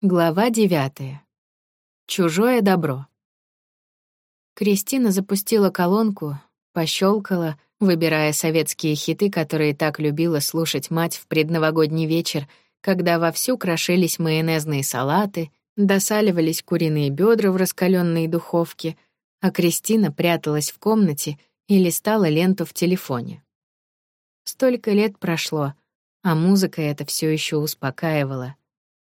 Глава девятая. Чужое добро. Кристина запустила колонку, пощелкала, выбирая советские хиты, которые так любила слушать мать в предновогодний вечер, когда вовсю крошились майонезные салаты, досаливались куриные бедра в раскаленной духовке, а Кристина пряталась в комнате и листала ленту в телефоне. Столько лет прошло, а музыка это все еще успокаивала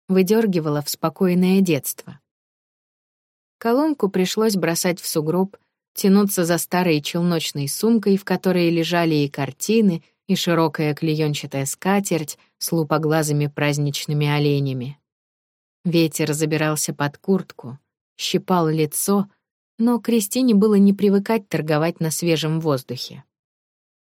выдергивала в спокойное детство. Колонку пришлось бросать в сугроб, тянуться за старой челночной сумкой, в которой лежали и картины, и широкая клеенчатая скатерть с лупоглазыми праздничными оленями. Ветер забирался под куртку, щипал лицо, но Кристине было не привыкать торговать на свежем воздухе.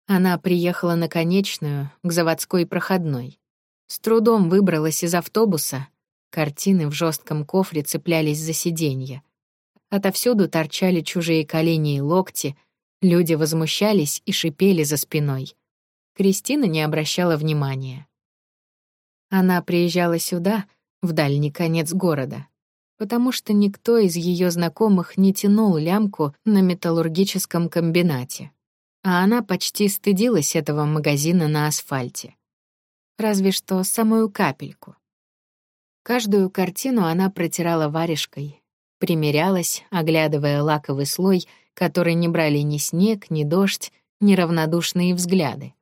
Она приехала на конечную, к заводской проходной. С трудом выбралась из автобуса. Картины в жестком кофре цеплялись за сиденье. Отовсюду торчали чужие колени и локти, люди возмущались и шипели за спиной. Кристина не обращала внимания. Она приезжала сюда, в дальний конец города, потому что никто из ее знакомых не тянул лямку на металлургическом комбинате. А она почти стыдилась этого магазина на асфальте разве что самую капельку. Каждую картину она протирала варежкой, примерялась, оглядывая лаковый слой, который не брали ни снег, ни дождь, ни равнодушные взгляды.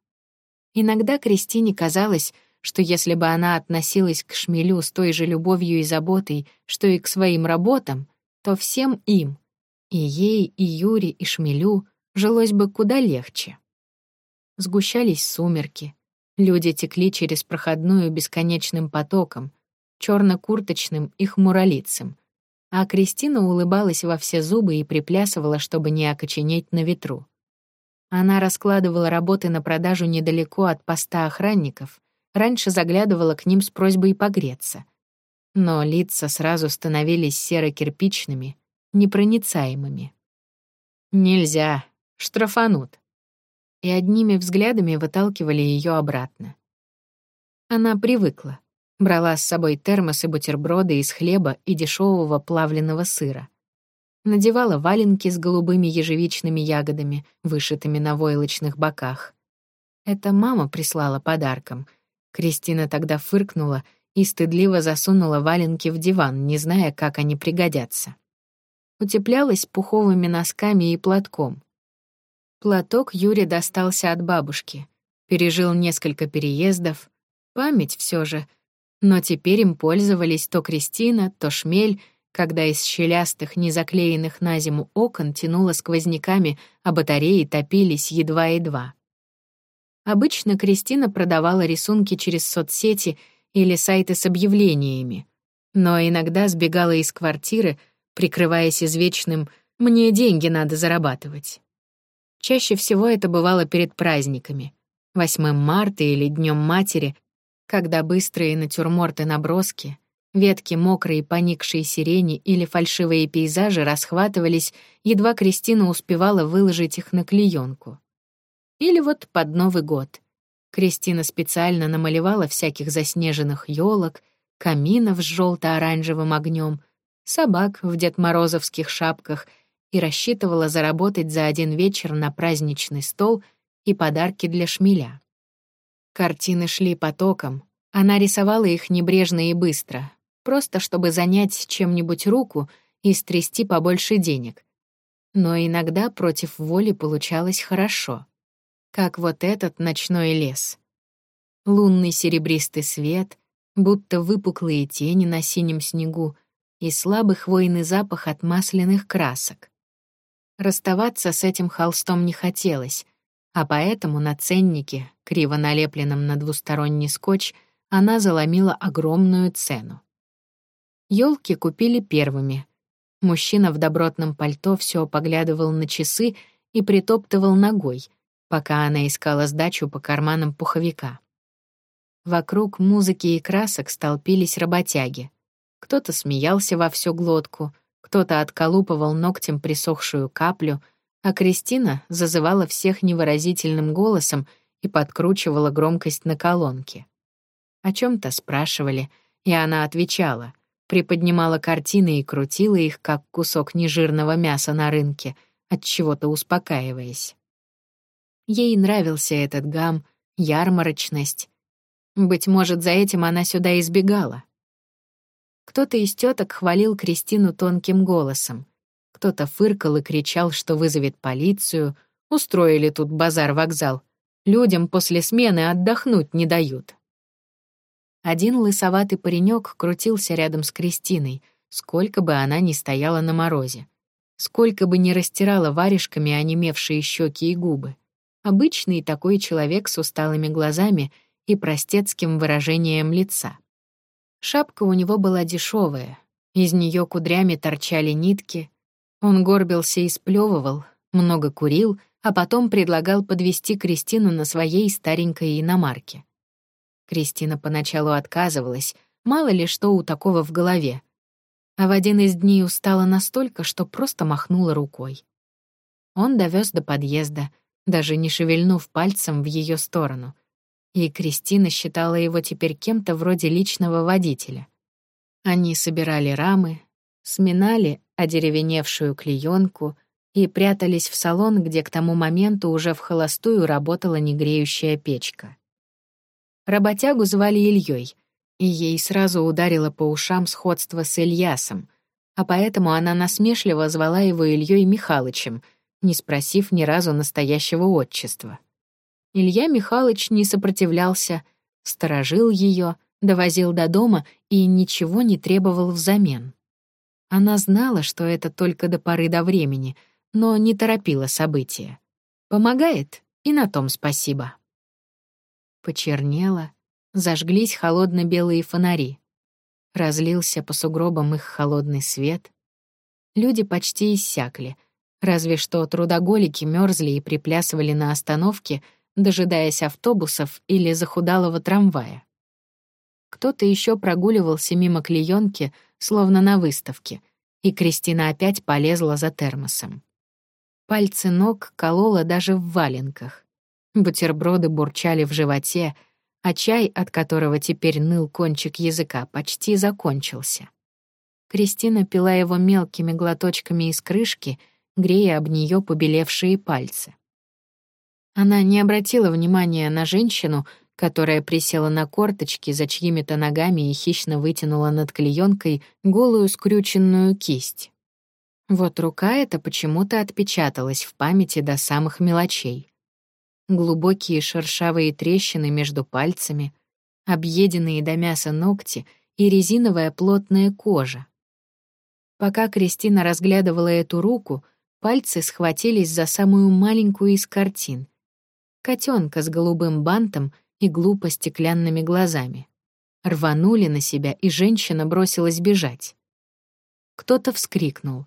Иногда Кристине казалось, что если бы она относилась к шмелю с той же любовью и заботой, что и к своим работам, то всем им, и ей, и Юре, и шмелю, жилось бы куда легче. Сгущались сумерки, Люди текли через проходную бесконечным потоком, черно-курточным и хмуролицым, а Кристина улыбалась во все зубы и приплясывала, чтобы не окоченеть на ветру. Она раскладывала работы на продажу недалеко от поста охранников, раньше заглядывала к ним с просьбой погреться. Но лица сразу становились серо-кирпичными, непроницаемыми. «Нельзя, штрафанут», и одними взглядами выталкивали ее обратно. Она привыкла. Брала с собой термос и бутерброды из хлеба и дешевого плавленного сыра. Надевала валенки с голубыми ежевичными ягодами, вышитыми на войлочных боках. Это мама прислала подарком. Кристина тогда фыркнула и стыдливо засунула валенки в диван, не зная, как они пригодятся. Утеплялась пуховыми носками и платком. Платок Юре достался от бабушки. Пережил несколько переездов. Память все же. Но теперь им пользовались то Кристина, то Шмель, когда из щелястых, незаклеенных на зиму окон тянуло сквозняками, а батареи топились едва-едва. Обычно Кристина продавала рисунки через соцсети или сайты с объявлениями, но иногда сбегала из квартиры, прикрываясь извечным «мне деньги надо зарабатывать». Чаще всего это бывало перед праздниками. 8 марта или Днем матери, когда быстрые натюрморты-наброски, ветки мокрой поникшей сирени или фальшивые пейзажи расхватывались, едва Кристина успевала выложить их на клеенку. Или вот под Новый год. Кристина специально намалевала всяких заснеженных елок, каминов с желто-оранжевым огнем, собак в дедморозовских шапках — и рассчитывала заработать за один вечер на праздничный стол и подарки для шмеля. Картины шли потоком, она рисовала их небрежно и быстро, просто чтобы занять чем-нибудь руку и стрясти побольше денег. Но иногда против воли получалось хорошо, как вот этот ночной лес. Лунный серебристый свет, будто выпуклые тени на синем снегу и слабый хвойный запах от масляных красок. Расставаться с этим холстом не хотелось, а поэтому на ценнике, криво налепленном на двусторонний скотч, она заломила огромную цену. Ёлки купили первыми. Мужчина в добротном пальто все поглядывал на часы и притоптывал ногой, пока она искала сдачу по карманам пуховика. Вокруг музыки и красок столпились работяги. Кто-то смеялся во всю глотку, кто-то отколупывал ногтем присохшую каплю, а Кристина зазывала всех невыразительным голосом и подкручивала громкость на колонке. О чем то спрашивали, и она отвечала, приподнимала картины и крутила их, как кусок нежирного мяса на рынке, от чего-то успокаиваясь. Ей нравился этот гам, ярмарочность. Быть может, за этим она сюда избегала. Кто-то из теток хвалил Кристину тонким голосом. Кто-то фыркал и кричал, что вызовет полицию. Устроили тут базар-вокзал. Людям после смены отдохнуть не дают. Один лысоватый паренек крутился рядом с Кристиной, сколько бы она ни стояла на морозе, сколько бы ни растирала варежками онемевшие щеки и губы. Обычный такой человек с усталыми глазами и простецким выражением лица. Шапка у него была дешевая, из нее кудрями торчали нитки. Он горбился и сплевывал, много курил, а потом предлагал подвести Кристину на своей старенькой иномарке. Кристина поначалу отказывалась, мало ли что у такого в голове. А в один из дней устала настолько, что просто махнула рукой. Он довез до подъезда, даже не шевельнув пальцем в ее сторону. И Кристина считала его теперь кем-то вроде личного водителя. Они собирали рамы, сминали одеревеневшую клеенку и прятались в салон, где к тому моменту уже в холостую работала негреющая печка. Работягу звали Ильей, и ей сразу ударило по ушам сходство с Ильясом, а поэтому она насмешливо звала его Ильей Михалычем, не спросив ни разу настоящего отчества. Илья Михалыч не сопротивлялся, сторожил ее, довозил до дома и ничего не требовал взамен. Она знала, что это только до поры до времени, но не торопила события. Помогает, и на том спасибо. Почернело, зажглись холодно-белые фонари. Разлился по сугробам их холодный свет. Люди почти иссякли, разве что трудоголики мерзли и приплясывали на остановке, дожидаясь автобусов или захудалого трамвая. Кто-то еще прогуливался мимо клеенки, словно на выставке, и Кристина опять полезла за термосом. Пальцы ног колола даже в валенках. Бутерброды бурчали в животе, а чай, от которого теперь ныл кончик языка, почти закончился. Кристина пила его мелкими глоточками из крышки, грея об нее побелевшие пальцы. Она не обратила внимания на женщину, которая присела на корточки за чьими-то ногами и хищно вытянула над клеенкой голую скрюченную кисть. Вот рука эта почему-то отпечаталась в памяти до самых мелочей глубокие шершавые трещины между пальцами, объеденные до мяса ногти и резиновая плотная кожа. Пока Кристина разглядывала эту руку, пальцы схватились за самую маленькую из картин — котенка с голубым бантом и глупо стеклянными глазами. Рванули на себя, и женщина бросилась бежать. Кто-то вскрикнул.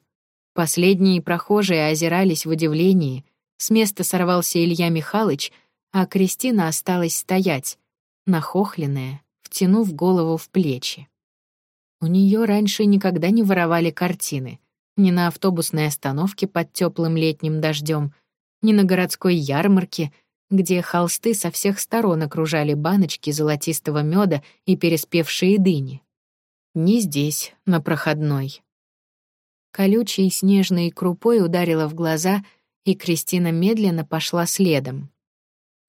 Последние прохожие озирались в удивлении — с места сорвался Илья Михайлович, а Кристина осталась стоять, нахохленная, втянув голову в плечи. У нее раньше никогда не воровали картины. Ни на автобусной остановке под теплым летним дождем, ни на городской ярмарке, где холсты со всех сторон окружали баночки золотистого меда и переспевшие дыни. Ни здесь, на проходной. Колючей снежной крупой ударила в глаза — и Кристина медленно пошла следом.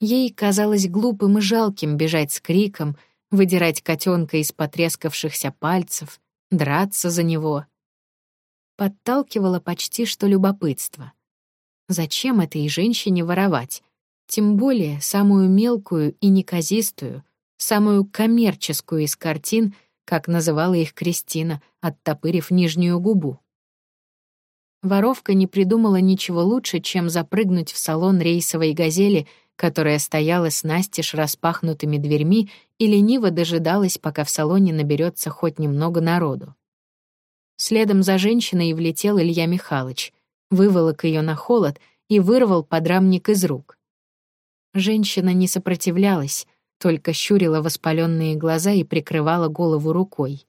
Ей казалось глупым и жалким бежать с криком, выдирать котенка из потрескавшихся пальцев, драться за него. Подталкивало почти что любопытство. Зачем этой женщине воровать? Тем более самую мелкую и неказистую, самую коммерческую из картин, как называла их Кристина, оттопырив нижнюю губу. Воровка не придумала ничего лучше, чем запрыгнуть в салон рейсовой «Газели», которая стояла с настежь распахнутыми дверьми и лениво дожидалась, пока в салоне наберется хоть немного народу. Следом за женщиной влетел Илья Михайлович, выволок ее на холод и вырвал подрамник из рук. Женщина не сопротивлялась, только щурила воспаленные глаза и прикрывала голову рукой.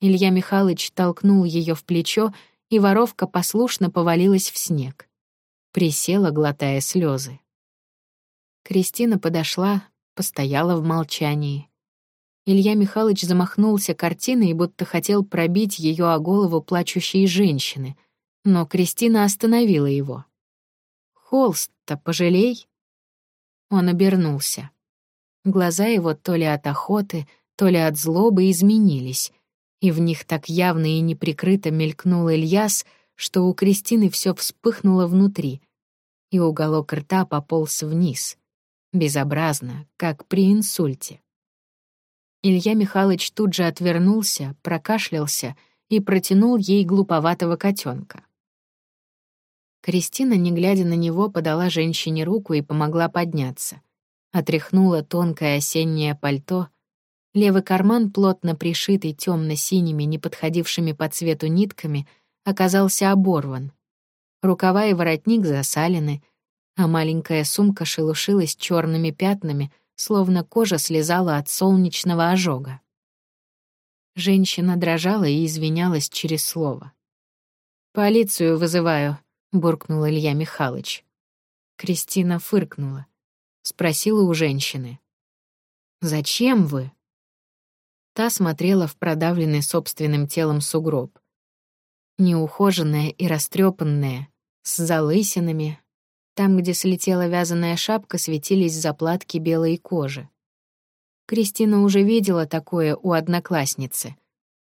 Илья Михайлович толкнул ее в плечо и воровка послушно повалилась в снег. Присела, глотая слезы. Кристина подошла, постояла в молчании. Илья Михайлович замахнулся картиной, будто хотел пробить ее о голову плачущей женщины, но Кристина остановила его. «Холст-то пожалей?» Он обернулся. Глаза его то ли от охоты, то ли от злобы изменились, и в них так явно и неприкрыто мелькнул Ильяс, что у Кристины все вспыхнуло внутри, и уголок рта пополз вниз, безобразно, как при инсульте. Илья Михайлович тут же отвернулся, прокашлялся и протянул ей глуповатого котенка. Кристина, не глядя на него, подала женщине руку и помогла подняться. Отряхнула тонкое осеннее пальто. Левый карман, плотно пришитый темно-синими, не подходившими по цвету нитками, оказался оборван. Рукава и воротник засалены, а маленькая сумка шелушилась черными пятнами — словно кожа слезала от солнечного ожога. Женщина дрожала и извинялась через слово. «Полицию вызываю», — буркнул Илья Михайлович. Кристина фыркнула. Спросила у женщины. «Зачем вы?» Та смотрела в продавленный собственным телом сугроб. Неухоженная и растрепанная, с залысинами, там, где слетела вязаная шапка, светились заплатки белой кожи. Кристина уже видела такое у одноклассницы.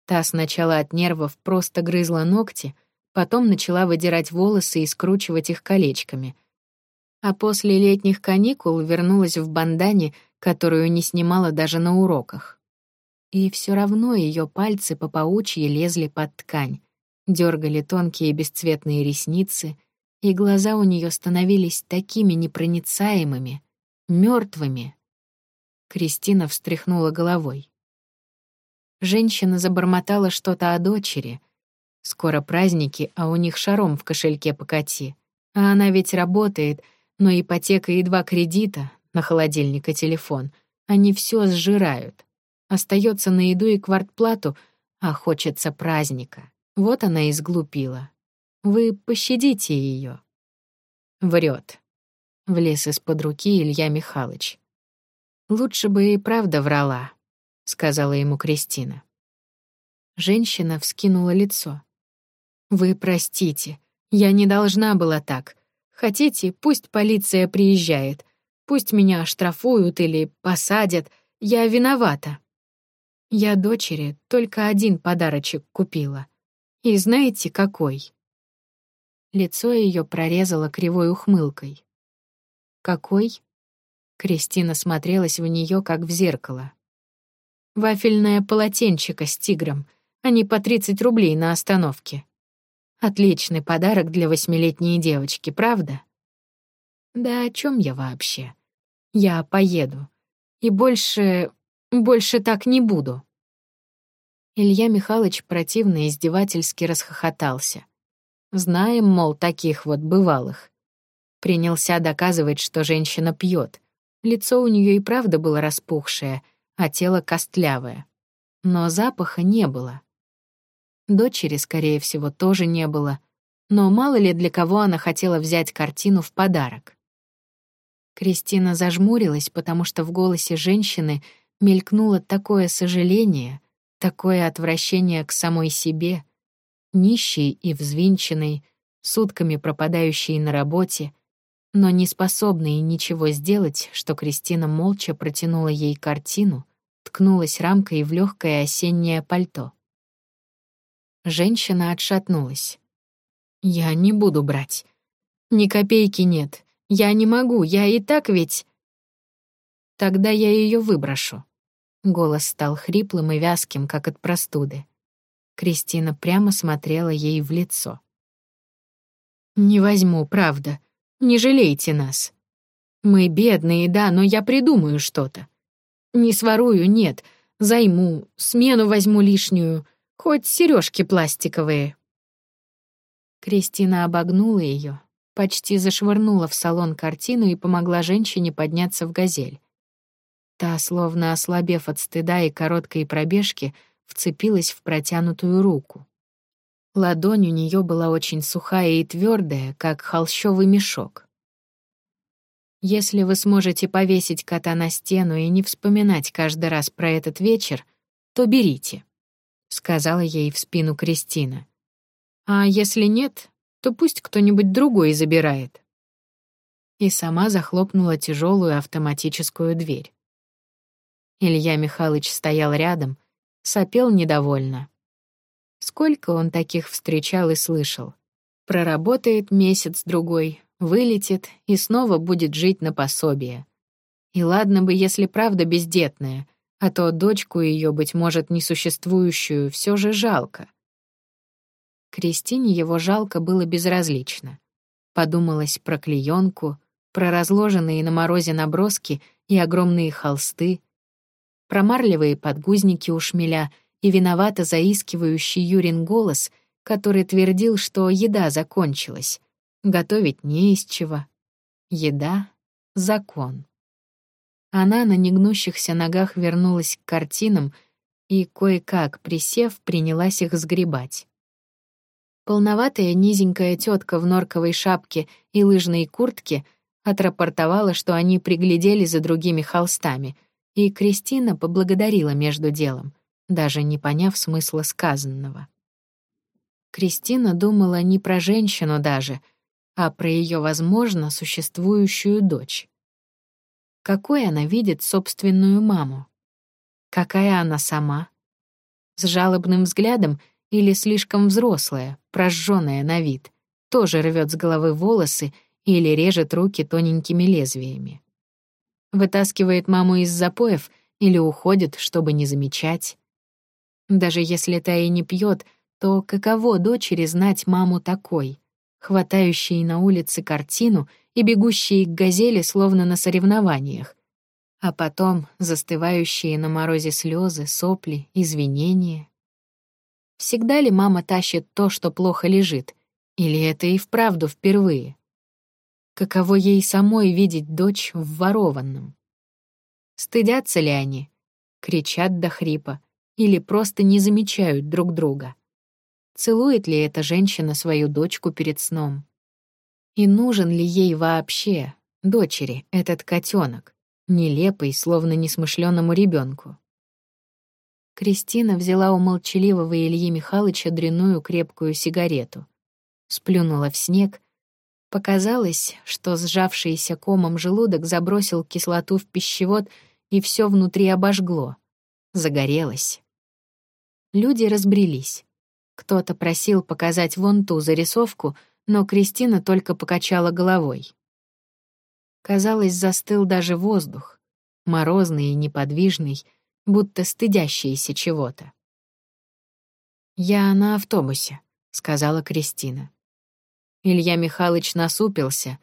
Та сначала от нервов просто грызла ногти, потом начала выдирать волосы и скручивать их колечками. А после летних каникул вернулась в бандане, которую не снимала даже на уроках. И все равно ее пальцы по паучьи лезли под ткань, дергали тонкие бесцветные ресницы — и глаза у нее становились такими непроницаемыми, мертвыми. Кристина встряхнула головой. Женщина забормотала что-то о дочери. Скоро праздники, а у них шаром в кошельке покати. А она ведь работает, но ипотека и два кредита на холодильник и телефон, они все сжирают. Остается на еду и квартплату, а хочется праздника. Вот она и сглупила. Вы пощадите ее. Врет. Влез из-под руки Илья Михайлович. Лучше бы и правда врала, сказала ему Кристина. Женщина вскинула лицо. Вы простите, я не должна была так. Хотите, пусть полиция приезжает. Пусть меня оштрафуют или посадят. Я виновата. Я дочери только один подарочек купила. И знаете, какой? Лицо ее прорезало кривой ухмылкой. «Какой?» Кристина смотрелась в нее как в зеркало. «Вафельное полотенчико с тигром, а не по 30 рублей на остановке. Отличный подарок для восьмилетней девочки, правда?» «Да о чем я вообще? Я поеду. И больше... больше так не буду». Илья Михайлович противно издевательски расхохотался. Знаем, мол, таких вот бывалых. Принялся доказывать, что женщина пьет. Лицо у нее и правда было распухшее, а тело костлявое. Но запаха не было. Дочери, скорее всего, тоже не было. Но мало ли для кого она хотела взять картину в подарок. Кристина зажмурилась, потому что в голосе женщины мелькнуло такое сожаление, такое отвращение к самой себе — нищий и взвинченный, сутками пропадающий на работе, но не способный ничего сделать, что Кристина молча протянула ей картину, ткнулась рамкой в легкое осеннее пальто. Женщина отшатнулась. «Я не буду брать. Ни копейки нет. Я не могу, я и так ведь...» «Тогда я ее выброшу». Голос стал хриплым и вязким, как от простуды. Кристина прямо смотрела ей в лицо. «Не возьму, правда. Не жалейте нас. Мы бедные, да, но я придумаю что-то. Не сворую, нет. Займу, смену возьму лишнюю, хоть сережки пластиковые». Кристина обогнула ее, почти зашвырнула в салон картину и помогла женщине подняться в газель. Та, словно ослабев от стыда и короткой пробежки, вцепилась в протянутую руку. Ладонь у нее была очень сухая и твердая, как холщовый мешок. Если вы сможете повесить кота на стену и не вспоминать каждый раз про этот вечер, то берите», — сказала ей в спину Кристина. «А если нет, то пусть кто-нибудь другой забирает». И сама захлопнула тяжелую автоматическую дверь. Илья Михайлович стоял рядом, сопел недовольно. Сколько он таких встречал и слышал. Проработает месяц-другой, вылетит и снова будет жить на пособие. И ладно бы, если правда бездетная, а то дочку ее, быть может, несуществующую, все же жалко. Кристине его жалко было безразлично. Подумалось про клеенку, про разложенные на морозе наброски и огромные холсты, про марлевые подгузники у шмеля и виновато заискивающий Юрин голос, который твердил, что еда закончилась, готовить не из чего. Еда — закон. Она на негнущихся ногах вернулась к картинам и, кое-как присев, принялась их сгребать. Полноватая низенькая тетка в норковой шапке и лыжной куртке отрапортовала, что они приглядели за другими холстами, и Кристина поблагодарила между делом, даже не поняв смысла сказанного. Кристина думала не про женщину даже, а про ее, возможно, существующую дочь. Какой она видит собственную маму? Какая она сама? С жалобным взглядом или слишком взрослая, прожженная на вид, тоже рвет с головы волосы или режет руки тоненькими лезвиями. Вытаскивает маму из запоев или уходит, чтобы не замечать. Даже если та и не пьет, то каково дочери знать маму такой, хватающей на улице картину и бегущей к газели словно на соревнованиях, а потом застывающие на морозе слезы, сопли, извинения. Всегда ли мама тащит то, что плохо лежит, или это и вправду впервые? Каково ей самой видеть дочь в ворованном? Стыдятся ли они? Кричат до хрипа или просто не замечают друг друга? Целует ли эта женщина свою дочку перед сном? И нужен ли ей вообще, дочери, этот котенок, нелепый, словно несмышленному ребенку? Кристина взяла у молчаливого Ильи Михайловича дряную крепкую сигарету, сплюнула в снег Показалось, что сжавшийся комом желудок забросил кислоту в пищевод, и все внутри обожгло. Загорелось. Люди разбрелись. Кто-то просил показать вон ту зарисовку, но Кристина только покачала головой. Казалось, застыл даже воздух, морозный и неподвижный, будто стыдящийся чего-то. «Я на автобусе», — сказала Кристина. Илья Михайлович насупился.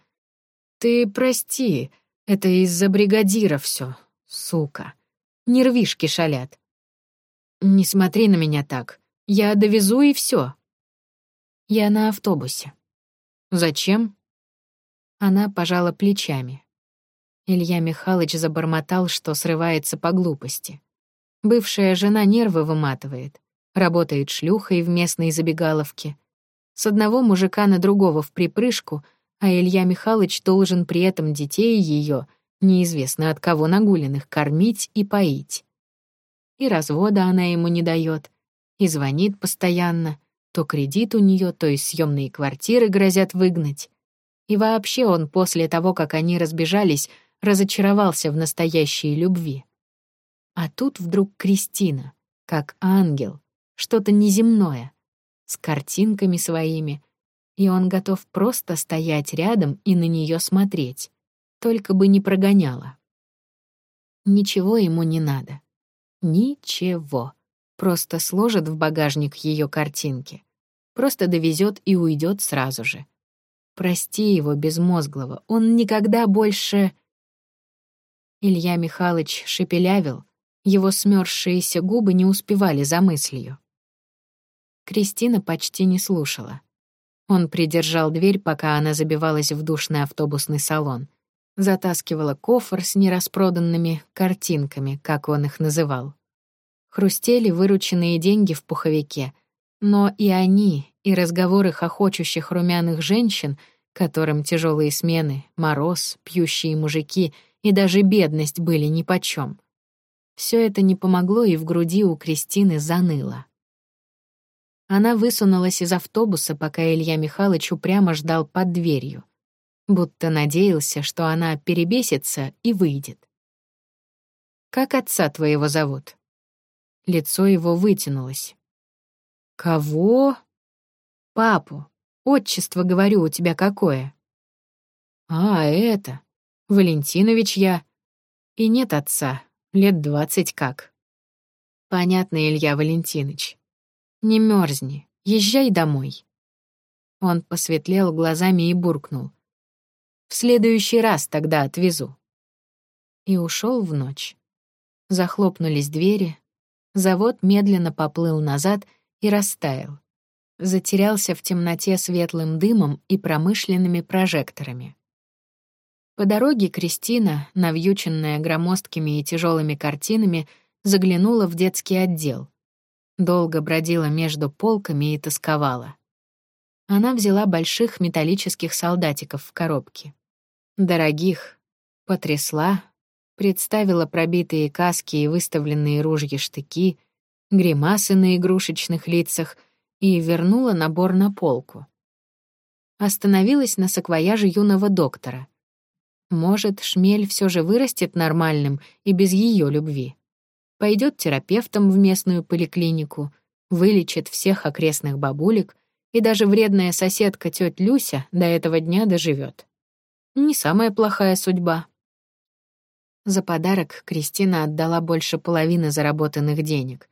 «Ты прости, это из-за бригадира все, сука. Нервишки шалят. Не смотри на меня так. Я довезу и все. Я на автобусе. Зачем? Она пожала плечами. Илья Михайлович забормотал, что срывается по глупости. Бывшая жена нервы выматывает, работает шлюхой в местной забегаловке, с одного мужика на другого в припрыжку, а Илья Михайлович должен при этом детей ее, неизвестно от кого нагуленных, кормить и поить. И развода она ему не дает, и звонит постоянно, то кредит у нее, то из съемные квартиры грозят выгнать. И вообще он после того, как они разбежались, разочаровался в настоящей любви. А тут вдруг Кристина, как ангел, что-то неземное — с картинками своими, и он готов просто стоять рядом и на нее смотреть, только бы не прогоняла. Ничего ему не надо. Ничего. Просто сложит в багажник ее картинки. Просто довезет и уйдет сразу же. Прости его безмозглого, он никогда больше... Илья Михайлович шепелявил, его смёрзшиеся губы не успевали за мыслью. Кристина почти не слушала. Он придержал дверь, пока она забивалась в душный автобусный салон. Затаскивала кофр с нераспроданными картинками, как он их называл. Хрустели вырученные деньги в пуховике, но и они, и разговоры хохочущих румяных женщин, которым тяжелые смены, мороз, пьющие мужики и даже бедность были нипочём. Все это не помогло, и в груди у Кристины заныло. Она высунулась из автобуса, пока Илья Михайлович упрямо ждал под дверью, будто надеялся, что она перебесится и выйдет. «Как отца твоего зовут?» Лицо его вытянулось. «Кого?» «Папу. Отчество, говорю, у тебя какое?» «А, это. Валентинович я. И нет отца. Лет двадцать как». «Понятно, Илья Валентинович. Не мерзни. Езжай домой». Он посветлел глазами и буркнул. «В следующий раз тогда отвезу». И ушел в ночь. Захлопнулись двери, завод медленно поплыл назад и растаял. Затерялся в темноте светлым дымом и промышленными прожекторами. По дороге Кристина, навьюченная громоздкими и тяжелыми картинами, заглянула в детский отдел. Долго бродила между полками и тосковала. Она взяла больших металлических солдатиков в коробке. Дорогих. Потрясла, представила пробитые каски и выставленные ружья-штыки, гримасы на игрушечных лицах и вернула набор на полку. Остановилась на саквояже юного доктора. Может, шмель все же вырастет нормальным и без ее любви. Пойдет терапевтом в местную поликлинику, вылечит всех окрестных бабулек, и даже вредная соседка тетя Люся до этого дня доживет. Не самая плохая судьба. За подарок Кристина отдала больше половины заработанных денег,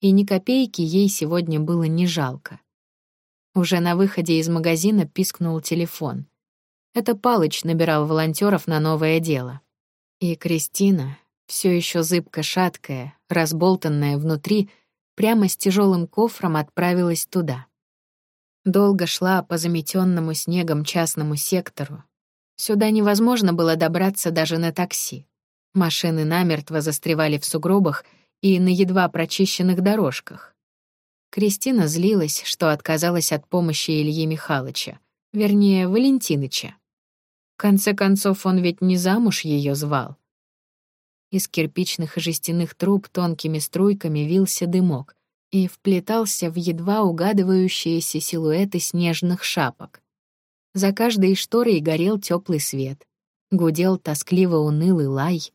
и ни копейки ей сегодня было не жалко. Уже на выходе из магазина пискнул телефон. Это Палыч набирал волонтеров на новое дело. И Кристина, все еще зыбко шаткая, разболтанная внутри, прямо с тяжелым кофром отправилась туда. Долго шла по заметенному снегом частному сектору. Сюда невозможно было добраться даже на такси. Машины намертво застревали в сугробах и на едва прочищенных дорожках. Кристина злилась, что отказалась от помощи Ильи Михайловича, вернее, Валентиныча. В конце концов, он ведь не замуж ее звал. Из кирпичных и жестяных труб тонкими струйками вился дымок и вплетался в едва угадывающиеся силуэты снежных шапок. За каждой шторой горел теплый свет. Гудел тоскливо унылый лай.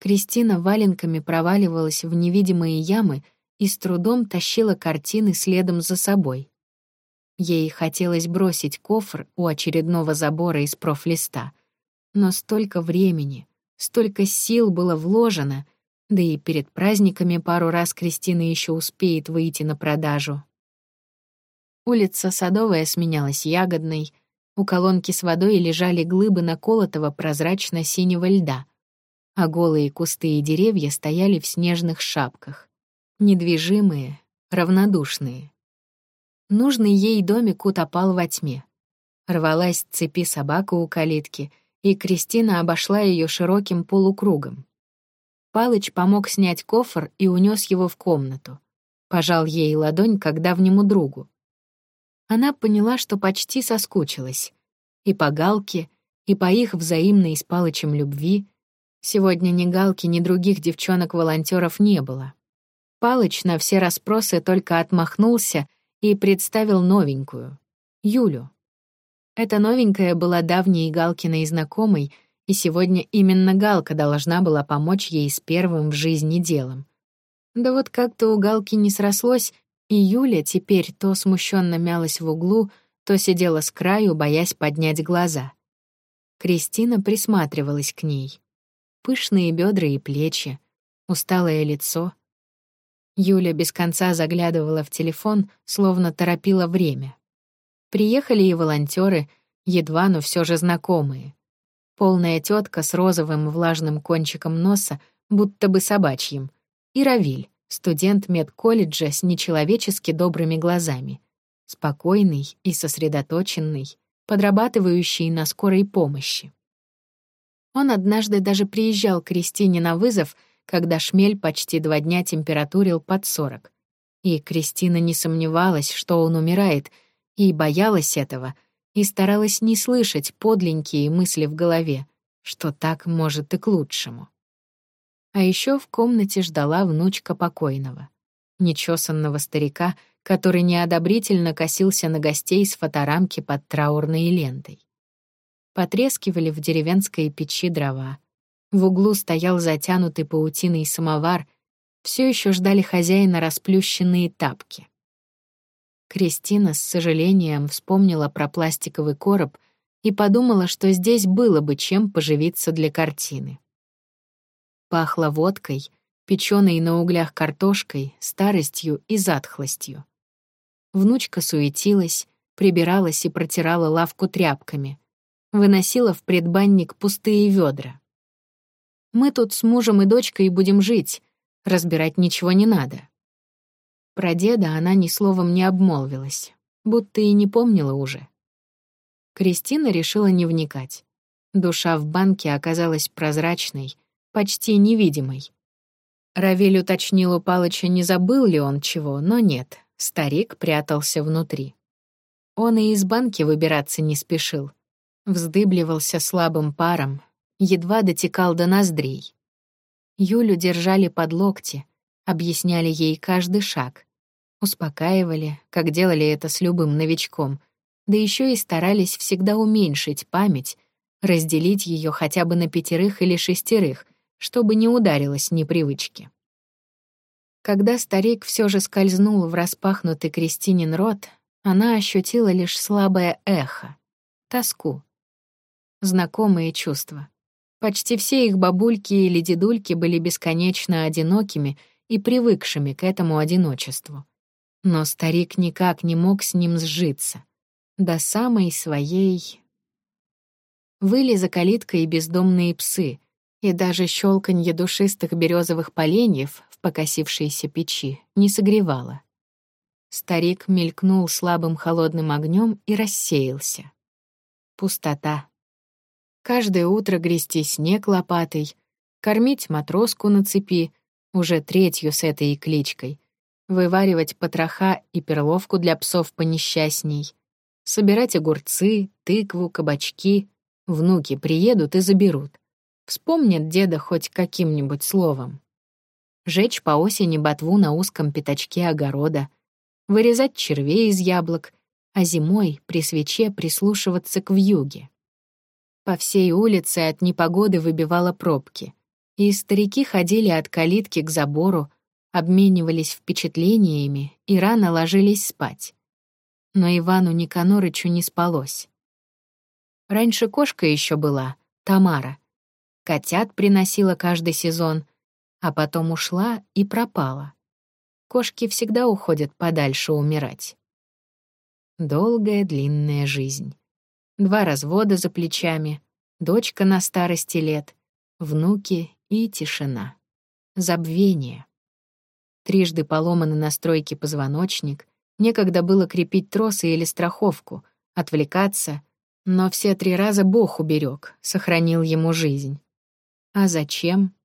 Кристина валенками проваливалась в невидимые ямы и с трудом тащила картины следом за собой. Ей хотелось бросить кофр у очередного забора из профлиста. Но столько времени, столько сил было вложено, да и перед праздниками пару раз Кристина еще успеет выйти на продажу. Улица Садовая сменялась Ягодной, у колонки с водой лежали глыбы наколотого прозрачно-синего льда — а голые кусты и деревья стояли в снежных шапках. Недвижимые, равнодушные. Нужный ей домик утопал во тьме. Рвалась цепи собака у калитки, и Кристина обошла ее широким полукругом. Палыч помог снять кофр и унес его в комнату. Пожал ей ладонь, как давнему другу. Она поняла, что почти соскучилась. И по Галке, и по их взаимной с Палычем любви — Сегодня ни Галки, ни других девчонок-волонтеров не было. Палыч на все расспросы только отмахнулся и представил новенькую — Юлю. Эта новенькая была давней Галкиной знакомой, и сегодня именно Галка должна была помочь ей с первым в жизни делом. Да вот как-то у Галки не срослось, и Юля теперь то смущенно мялась в углу, то сидела с краю, боясь поднять глаза. Кристина присматривалась к ней пышные бедра и плечи, усталое лицо. Юля без конца заглядывала в телефон, словно торопила время. Приехали и волонтеры, едва, но все же знакомые. Полная тетка с розовым влажным кончиком носа, будто бы собачьим, и Равиль, студент медколледжа с нечеловечески добрыми глазами, спокойный и сосредоточенный, подрабатывающий на скорой помощи. Он однажды даже приезжал к Кристине на вызов, когда шмель почти два дня температурил под сорок. И Кристина не сомневалась, что он умирает, и боялась этого, и старалась не слышать подленькие мысли в голове, что так может и к лучшему. А еще в комнате ждала внучка покойного, нечесанного старика, который неодобрительно косился на гостей с фоторамки под траурной лентой. Потрескивали в деревенской печи дрова. В углу стоял затянутый паутиной самовар, все еще ждали хозяина расплющенные тапки. Кристина с сожалением вспомнила про пластиковый короб и подумала, что здесь было бы чем поживиться для картины. Пахло водкой, печеной на углях картошкой, старостью и затхлостью. Внучка суетилась, прибиралась и протирала лавку тряпками, выносила в предбанник пустые ведра. «Мы тут с мужем и дочкой будем жить, разбирать ничего не надо». Про деда она ни словом не обмолвилась, будто и не помнила уже. Кристина решила не вникать. Душа в банке оказалась прозрачной, почти невидимой. Равель уточнил у Палыча, не забыл ли он чего, но нет, старик прятался внутри. Он и из банки выбираться не спешил. Вздыбливался слабым паром, едва дотекал до ноздрей. Юлю держали под локти, объясняли ей каждый шаг, успокаивали, как делали это с любым новичком, да еще и старались всегда уменьшить память, разделить ее хотя бы на пятерых или шестерых — чтобы не ударилась непривычки. Когда старик все же скользнул в распахнутый Кристинин рот, она ощутила лишь слабое эхо, тоску. Знакомые чувства. Почти все их бабульки или дедульки были бесконечно одинокими и привыкшими к этому одиночеству. Но старик никак не мог с ним сжиться. До самой своей... Выли за калиткой бездомные псы, и даже щелканье душистых березовых поленьев в покосившейся печи не согревало. Старик мелькнул слабым холодным огнем и рассеялся. Пустота. Каждое утро грести снег лопатой, кормить матроску на цепи, уже третью с этой кличкой, вываривать потроха и перловку для псов понесчастней, собирать огурцы, тыкву, кабачки. Внуки приедут и заберут. Вспомнит деда хоть каким-нибудь словом. Жечь по осени ботву на узком пятачке огорода, вырезать червей из яблок, а зимой при свече прислушиваться к вьюге. По всей улице от непогоды выбивало пробки, и старики ходили от калитки к забору, обменивались впечатлениями и рано ложились спать. Но Ивану Никанорычу не спалось. Раньше кошка еще была, Тамара — котят приносила каждый сезон, а потом ушла и пропала. Кошки всегда уходят подальше умирать. Долгая длинная жизнь. Два развода за плечами, дочка на старости лет, внуки и тишина. Забвение. Трижды поломаны настройки позвоночник, некогда было крепить тросы или страховку, отвлекаться, но все три раза Бог уберег, сохранил ему жизнь. А зачем?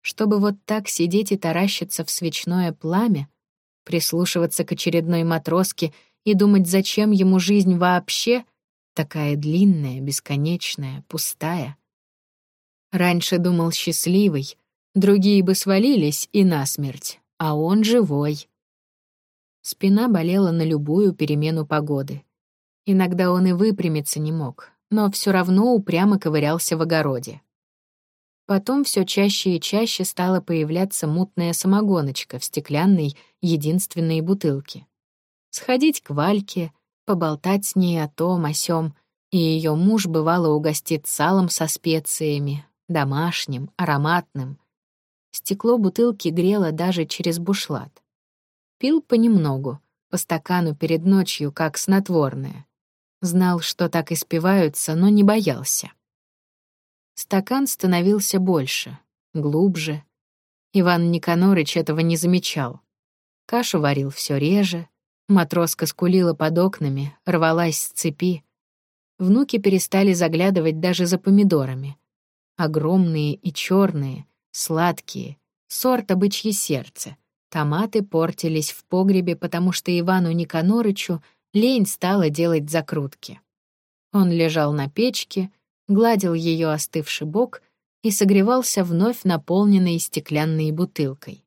Чтобы вот так сидеть и таращиться в свечное пламя, прислушиваться к очередной матроске и думать, зачем ему жизнь вообще, такая длинная, бесконечная, пустая. Раньше думал счастливый, другие бы свалились и насмерть, а он живой. Спина болела на любую перемену погоды. Иногда он и выпрямиться не мог, но все равно упрямо ковырялся в огороде. Потом все чаще и чаще стала появляться мутная самогоночка в стеклянной, единственной бутылке. Сходить к Вальке, поболтать с ней о том, о сём, и ее муж бывало угостит салом со специями, домашним, ароматным. Стекло бутылки грело даже через бушлат. Пил понемногу, по стакану перед ночью, как снотворное. Знал, что так испиваются, но не боялся. Стакан становился больше, глубже. Иван Никанорыч этого не замечал. Кашу варил все реже, матроска скулила под окнами, рвалась с цепи. Внуки перестали заглядывать даже за помидорами. Огромные и черные, сладкие, сорт бычье сердце. Томаты портились в погребе, потому что Ивану Никанорычу лень стала делать закрутки. Он лежал на печке, гладил ее остывший бок и согревался вновь наполненной стеклянной бутылкой.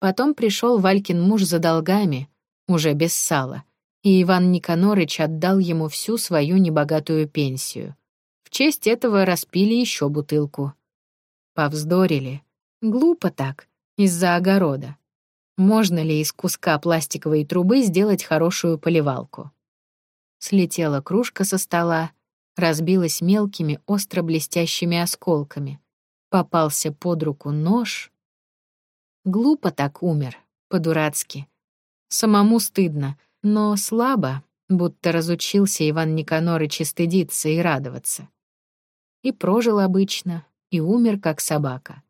Потом пришел Валькин муж за долгами, уже без сала, и Иван Никанорыч отдал ему всю свою небогатую пенсию. В честь этого распили еще бутылку. Повздорили. Глупо так, из-за огорода. Можно ли из куска пластиковой трубы сделать хорошую поливалку? Слетела кружка со стола, разбилась мелкими остро блестящими осколками. Попался под руку нож. Глупо так умер, по-дурацки. Самому стыдно, но слабо, будто разучился Иван Никанорыч стыдиться и радоваться. И прожил обычно, и умер как собака.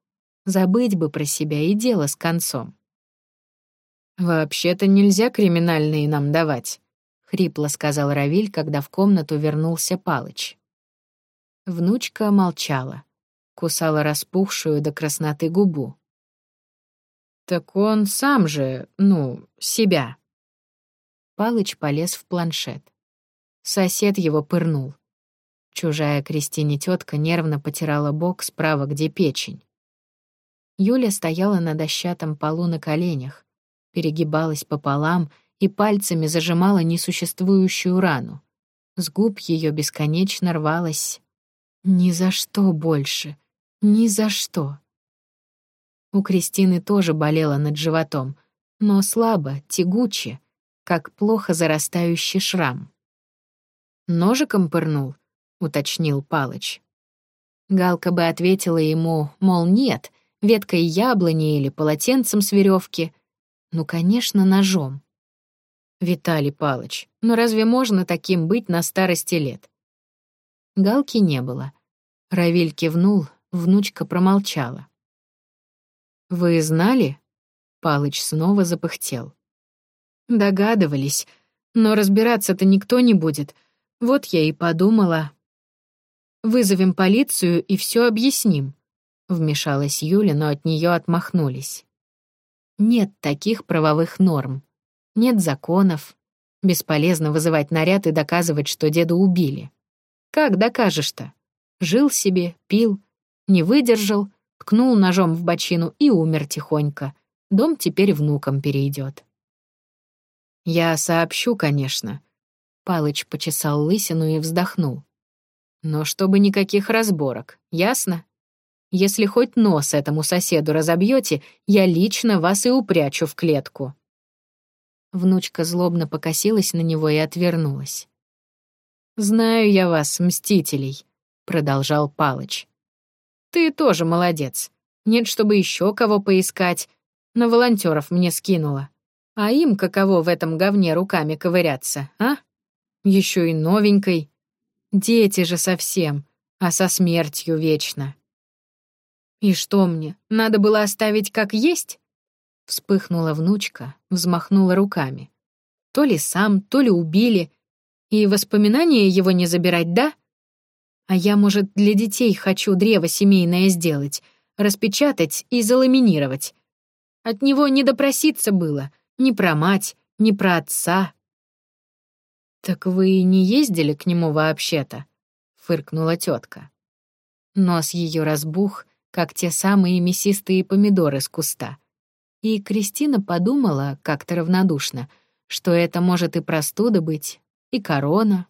Забыть бы про себя и дело с концом. «Вообще-то нельзя криминальные нам давать», — хрипло сказал Равиль, когда в комнату вернулся Палыч. Внучка молчала, кусала распухшую до красноты губу. «Так он сам же, ну, себя». Палыч полез в планшет. Сосед его пырнул. Чужая Кристине тетка нервно потирала бок справа, где печень. Юля стояла на дощатом полу на коленях, перегибалась пополам и пальцами зажимала несуществующую рану. С губ ее бесконечно рвалось «Ни за что больше! Ни за что!» У Кристины тоже болело над животом, но слабо, тягуче, как плохо зарастающий шрам. «Ножиком пырнул?» — уточнил Палыч. Галка бы ответила ему, мол, нет, веткой яблони или полотенцем с веревки, ну, конечно, ножом. Виталий Палыч, ну разве можно таким быть на старости лет? Галки не было. Равиль кивнул, внучка промолчала. «Вы знали?» Палыч снова запыхтел. «Догадывались, но разбираться-то никто не будет. Вот я и подумала. Вызовем полицию и все объясним», — вмешалась Юля, но от нее отмахнулись. Нет таких правовых норм. Нет законов. Бесполезно вызывать наряд и доказывать, что деда убили. Как докажешь-то? Жил себе, пил, не выдержал, ткнул ножом в бочину и умер тихонько. Дом теперь внукам перейдет. Я сообщу, конечно. Палыч почесал лысину и вздохнул. Но чтобы никаких разборок, ясно? Если хоть нос этому соседу разобьете, я лично вас и упрячу в клетку». Внучка злобно покосилась на него и отвернулась. «Знаю я вас, мстителей», — продолжал Палыч. «Ты тоже молодец. Нет, чтобы еще кого поискать. На волонтеров мне скинула. А им каково в этом говне руками ковыряться, а? Еще и новенькой. Дети же совсем, а со смертью вечно». «И что мне, надо было оставить как есть?» Вспыхнула внучка, взмахнула руками. То ли сам, то ли убили. И воспоминания его не забирать, да? А я, может, для детей хочу древо семейное сделать, распечатать и заламинировать. От него не допроситься было, ни про мать, ни про отца. «Так вы не ездили к нему вообще-то?» — фыркнула тетка. Нос ее разбух, как те самые мясистые помидоры с куста. И Кристина подумала, как-то равнодушно, что это может и простуда быть, и корона.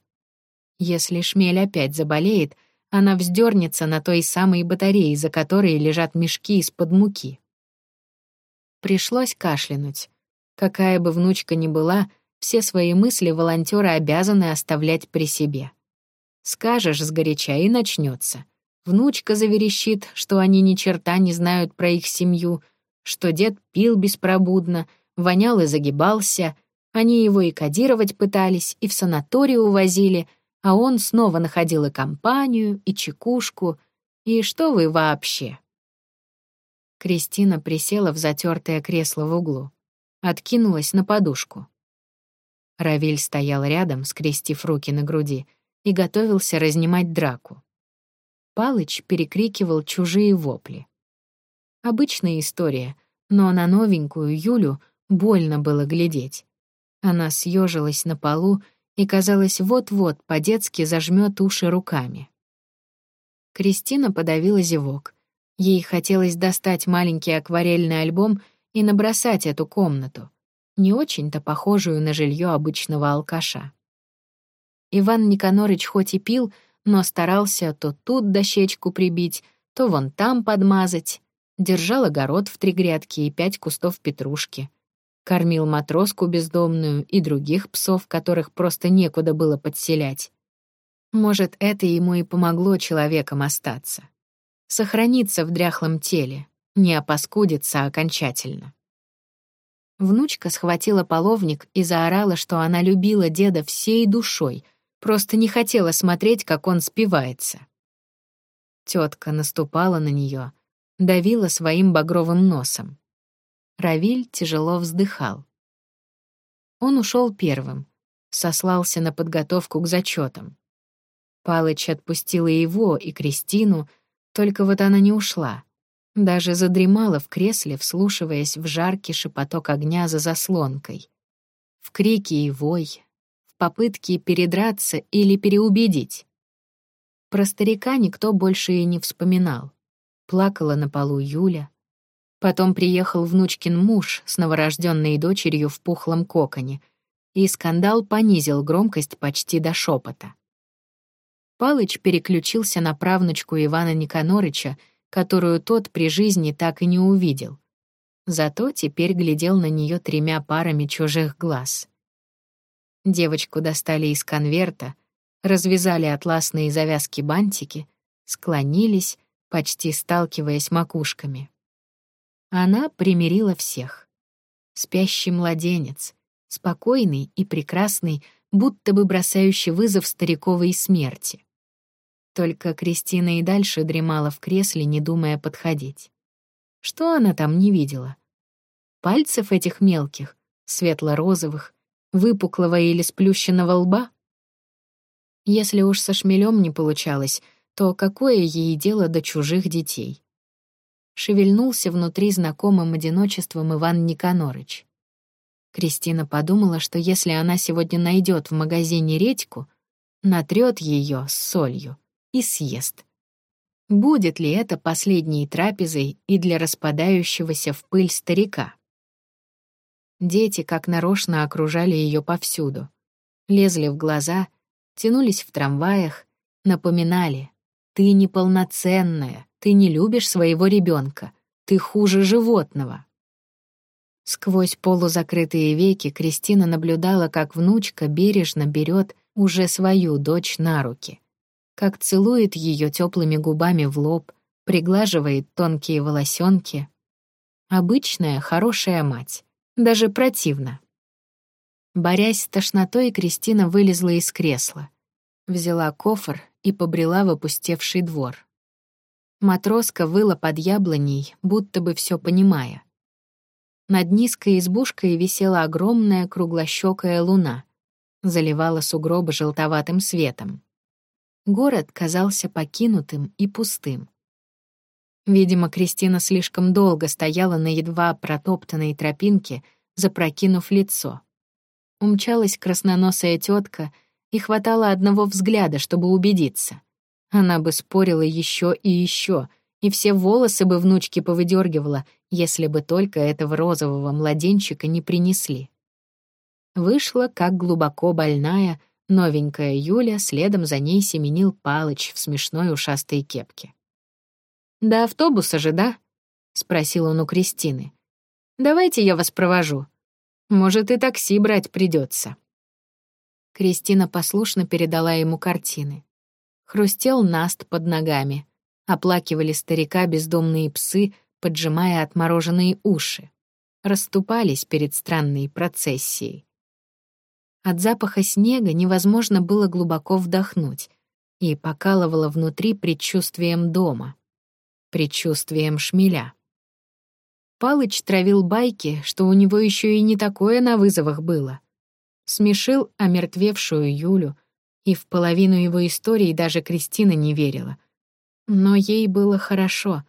Если шмель опять заболеет, она вздернется на той самой батарее, за которой лежат мешки из-под муки. Пришлось кашлянуть. Какая бы внучка ни была, все свои мысли волонтеры обязаны оставлять при себе. Скажешь сгоряча и начнется. Внучка заверещит, что они ни черта не знают про их семью, что дед пил беспробудно, вонял и загибался, они его и кодировать пытались, и в санаторий увозили, а он снова находил и компанию, и чекушку, и что вы вообще? Кристина присела в затертое кресло в углу, откинулась на подушку. Равиль стоял рядом, скрестив руки на груди, и готовился разнимать драку. Палыч перекрикивал чужие вопли. Обычная история, но на новенькую Юлю больно было глядеть. Она съежилась на полу и, казалось, вот-вот по-детски зажмет уши руками. Кристина подавила зевок. Ей хотелось достать маленький акварельный альбом и набросать эту комнату, не очень-то похожую на жилье обычного алкаша. Иван Никонорыч хоть и пил, но старался то тут дощечку прибить, то вон там подмазать. Держал огород в три грядки и пять кустов петрушки. Кормил матроску бездомную и других псов, которых просто некуда было подселять. Может, это ему и помогло человеком остаться. Сохраниться в дряхлом теле, не опаскудиться окончательно. Внучка схватила половник и заорала, что она любила деда всей душой, просто не хотела смотреть, как он спивается. Тетка наступала на нее, давила своим багровым носом. Равиль тяжело вздыхал. Он ушел первым, сослался на подготовку к зачетам. Палыч отпустила его и Кристину, только вот она не ушла. Даже задремала в кресле, вслушиваясь в жаркий шепоток огня за заслонкой. В крики и вой, в попытке передраться или переубедить. Про старика никто больше и не вспоминал. Плакала на полу Юля. Потом приехал внучкин муж с новорожденной дочерью в пухлом коконе, и скандал понизил громкость почти до шепота. Палыч переключился на правнучку Ивана Никанорыча, которую тот при жизни так и не увидел. Зато теперь глядел на нее тремя парами чужих глаз. Девочку достали из конверта, развязали атласные завязки бантики, склонились, почти сталкиваясь макушками. Она примирила всех. Спящий младенец, спокойный и прекрасный, будто бы бросающий вызов стариковой смерти. Только Кристина и дальше дремала в кресле, не думая подходить. Что она там не видела? Пальцев этих мелких, светло-розовых, выпуклого или сплющенного лба? Если уж со шмелем не получалось, то какое ей дело до чужих детей? Шевельнулся внутри знакомым одиночеством Иван Никанорыч. Кристина подумала, что если она сегодня найдет в магазине редьку, натрет ее с солью и съест. Будет ли это последней трапезой и для распадающегося в пыль старика? Дети как нарочно окружали ее повсюду. Лезли в глаза, тянулись в трамваях, напоминали «Ты неполноценная, ты не любишь своего ребенка, ты хуже животного». Сквозь полузакрытые веки Кристина наблюдала, как внучка бережно берет уже свою дочь на руки — как целует ее теплыми губами в лоб, приглаживает тонкие волосенки. Обычная хорошая мать, даже противно. Борясь с тошнотой, Кристина вылезла из кресла, взяла кофр и побрела в опустевший двор. Матроска выла под яблоней, будто бы все понимая. Над низкой избушкой висела огромная круглощёкая луна, заливала сугробы желтоватым светом. Город казался покинутым и пустым. Видимо, Кристина слишком долго стояла на едва протоптанной тропинке, запрокинув лицо. Умчалась красноносая тетка, и хватало одного взгляда, чтобы убедиться. Она бы спорила еще и еще, и все волосы бы внучки повыдергивала, если бы только этого розового младенчика не принесли. Вышла, как глубоко больная, Новенькая Юля следом за ней семенил Палыч в смешной ушастой кепке. «До автобуса же, да?» — спросил он у Кристины. «Давайте я вас провожу. Может, и такси брать придется. Кристина послушно передала ему картины. Хрустел наст под ногами. Оплакивали старика бездомные псы, поджимая отмороженные уши. Расступались перед странной процессией. От запаха снега невозможно было глубоко вдохнуть и покалывало внутри предчувствием дома, предчувствием шмеля. Палыч травил байки, что у него еще и не такое на вызовах было. Смешил омертвевшую Юлю, и в половину его истории даже Кристина не верила. Но ей было хорошо,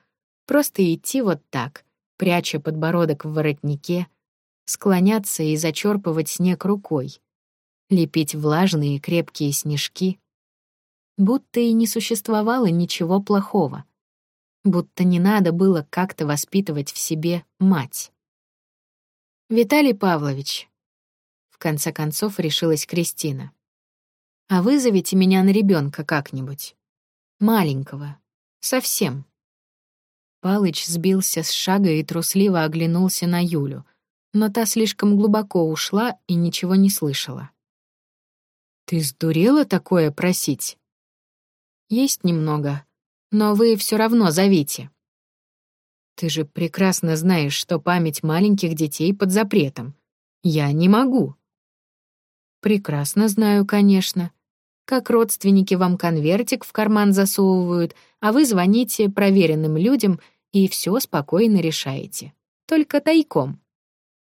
просто идти вот так, пряча подбородок в воротнике, склоняться и зачерпывать снег рукой лепить влажные крепкие снежки. Будто и не существовало ничего плохого. Будто не надо было как-то воспитывать в себе мать. «Виталий Павлович», — в конце концов решилась Кристина, «а вызовите меня на ребенка как-нибудь. Маленького. Совсем». Палыч сбился с шага и трусливо оглянулся на Юлю, но та слишком глубоко ушла и ничего не слышала. «Ты сдурела такое просить?» «Есть немного, но вы все равно зовите». «Ты же прекрасно знаешь, что память маленьких детей под запретом. Я не могу». «Прекрасно знаю, конечно. Как родственники вам конвертик в карман засовывают, а вы звоните проверенным людям и все спокойно решаете. Только тайком.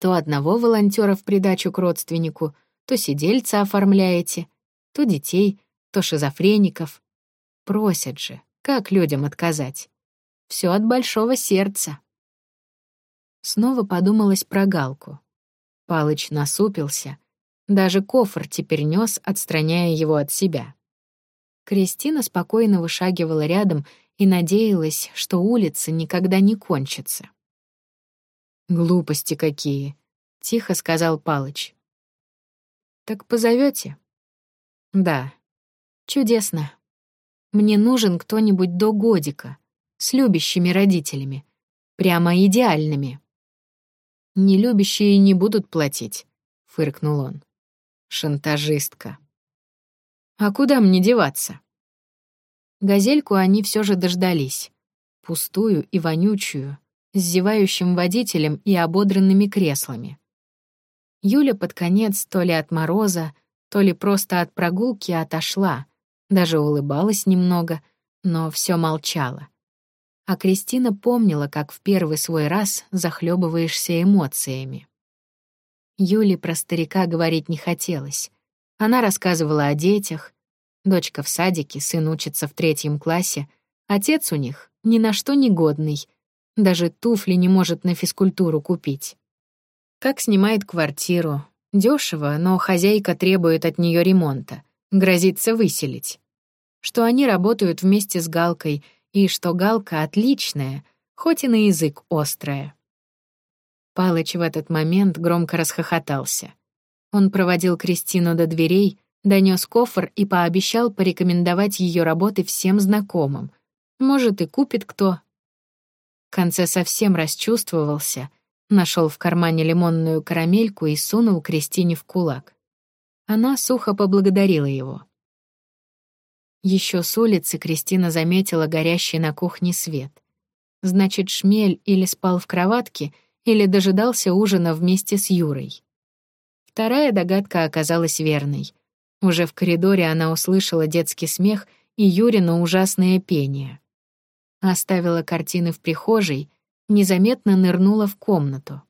То одного волонтера в придачу к родственнику, то сидельца оформляете, то детей, то шизофреников. Просят же, как людям отказать? Все от большого сердца. Снова подумалось про Галку. Палыч насупился. Даже кофр теперь нес, отстраняя его от себя. Кристина спокойно вышагивала рядом и надеялась, что улица никогда не кончится. «Глупости какие!» — тихо сказал Палыч. «Так позовете? «Да». «Чудесно. Мне нужен кто-нибудь до годика, с любящими родителями, прямо идеальными». «Нелюбящие не будут платить», — фыркнул он. «Шантажистка». «А куда мне деваться?» Газельку они все же дождались. Пустую и вонючую, с зевающим водителем и ободранными креслами. Юля под конец то ли от мороза, то ли просто от прогулки отошла, даже улыбалась немного, но все молчала. А Кристина помнила, как в первый свой раз захлебываешься эмоциями. Юле про старика говорить не хотелось. Она рассказывала о детях. Дочка в садике, сын учится в третьем классе. Отец у них ни на что не годный — даже туфли не может на физкультуру купить. Как снимает квартиру. Дешево, но хозяйка требует от нее ремонта. Грозится выселить. Что они работают вместе с Галкой, и что Галка отличная, хоть и на язык острая. Палыч в этот момент громко расхохотался. Он проводил Кристину до дверей, донес кофр и пообещал порекомендовать ее работы всем знакомым. Может, и купит кто, в конце совсем расчувствовался, нашел в кармане лимонную карамельку и сунул Кристине в кулак. Она сухо поблагодарила его. Еще с улицы Кристина заметила горящий на кухне свет. Значит, Шмель или спал в кроватке, или дожидался ужина вместе с Юрой. Вторая догадка оказалась верной. Уже в коридоре она услышала детский смех и Юрину ужасное пение. Оставила картины в прихожей, незаметно нырнула в комнату.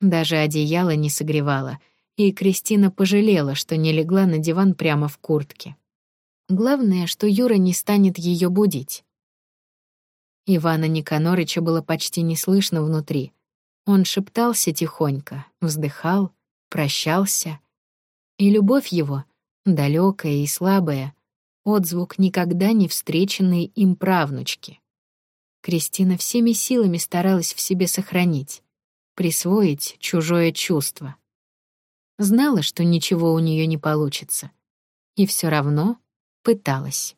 Даже одеяло не согревало, и Кристина пожалела, что не легла на диван прямо в куртке. Главное, что Юра не станет ее будить. Ивана Никанорыча было почти не слышно внутри. Он шептался тихонько, вздыхал, прощался. И любовь его, далекая и слабая, отзвук никогда не встреченной им правнучки. Кристина всеми силами старалась в себе сохранить, присвоить чужое чувство. Знала, что ничего у нее не получится, и все равно пыталась.